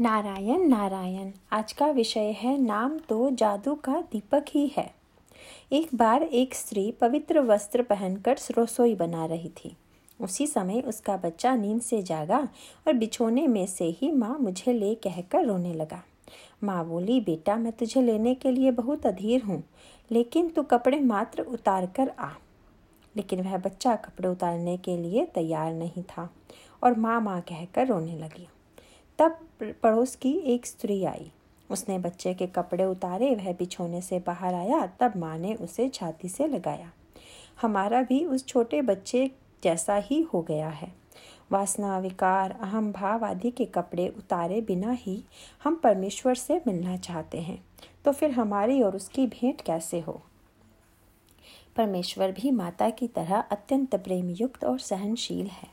नारायण नारायण। आज का विषय है, नाम तो जादू का दीपक ही है। एक बार एक स्त्री पवित्र वस्त्र पहनकर रसोई बना रही थी। उसी समय उसका बच्चा नींद से जागा और बिछोने में से ही माँ मुझे ले कहकर रोने लगा। माँ बोली, बेटा, मैं तुझे लेने के लिए बहुत अधीर हूँ, लेकिन तू कपड़े मात्र उतार कर आ। लेकिन वह बच्चा कपड़े उतारने के लिए तैयार नहीं था और माँ माँ कहकर रोने लगी। तब पड़ोस की एक स्त्री आई। उसने बच्चे के कपड़े उतारे, वह बिछोने से बाहर आया, तब माँ ने उसे छाती से लगाया। हमारा भी उस छोटे बच्चे जैसा ही हो गया है। वासना, विकार, अहम भाव आदि के कपड़े उतारे बिना ही हम परमेश्वर से मिलना चाहते हैं। तो फिर हमारी और उसकी भेंट कैसे हो? परमेश्वर भी माता की तरह अत्यंत प्रेमयुक्त और सहनशील है।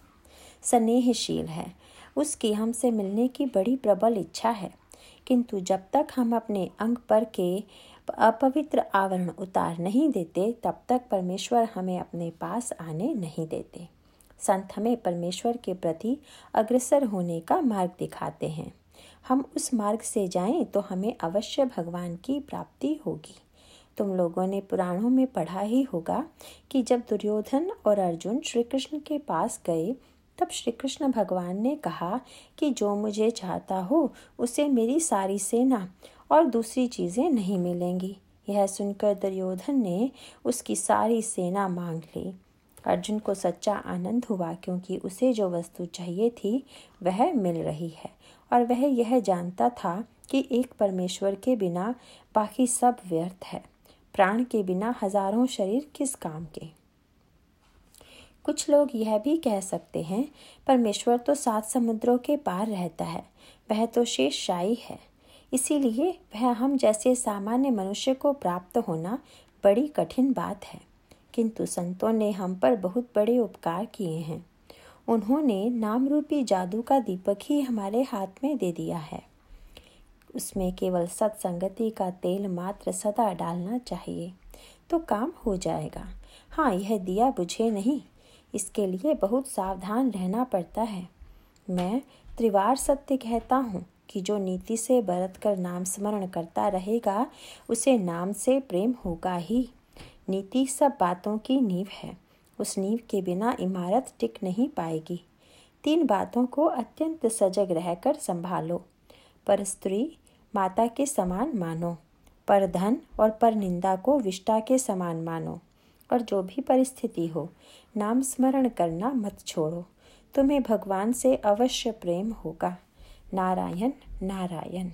स्नेहशील है। उसकी हमसे मिलने की बड़ी प्रबल इच्छा है। किंतु जब तक हम अपने अंग पर के अपवित्र आवरण उतार नहीं देते, तब तक परमेश्वर हमें अपने पास आने नहीं देते। संत हमें परमेश्वर के प्रति अग्रसर होने का मार्ग दिखाते हैं। हम उस मार्ग से जाएँ तो हमें अवश्य भगवान की प्राप्ति होगी। तुम लोगों ने पुराणों में पढ़ा ही होगा कि जब दुर्योधन और अर्जुन श्री कृष्ण के पास गए तब श्री कृष्ण भगवान ने कहा कि जो मुझे चाहता हो, उसे मेरी सारी सेना और दूसरी चीज़ें नहीं मिलेंगी। यह सुनकर दुर्योधन ने उसकी सारी सेना मांग ली। अर्जुन को सच्चा आनंद हुआ क्योंकि उसे जो वस्तु चाहिए थी, वह मिल रही है और वह यह जानता था कि एक परमेश्वर के बिना बाकी सब व्यर्थ है। प्राण के बिना हज़ारों शरीर किस काम के? कुछ लोग यह भी कह सकते हैं, परमेश्वर तो सात समुद्रों के पार रहता है, वह तो शेष शाही है। इसीलिए वह हम जैसे सामान्य मनुष्य को प्राप्त होना बड़ी कठिन बात है। किंतु संतों ने हम पर बहुत बड़े उपकार किए हैं। उन्होंने नाम रूपी जादू का दीपक ही हमारे हाथ में दे दिया है। उसमें केवल सत्संगति का तेल मात्र सदा डालना चाहिए तो काम हो जाएगा। हाँ यह दिया बुझे नहीं। इसके लिए बहुत सावधान रहना पड़ता है। मैं त्रिवार सत्य कहता हूँ कि जो नीति से बरत कर नाम स्मरण करता रहेगा, उसे नाम से प्रेम होगा ही। नीति सब बातों की नींव है। उस नींव के बिना इमारत टिक नहीं पाएगी। तीन बातों को अत्यंत सजग रहकर संभालो। पर स्त्री माता के समान मानो। पर धन और पर निंदा को विष्टा के समान मानो। और जो भी परिस्थिति हो, नाम स्मरण करना मत छोड़ो। तुम्हें भगवान से अवश्य प्रेम होगा। नारायण नारायण।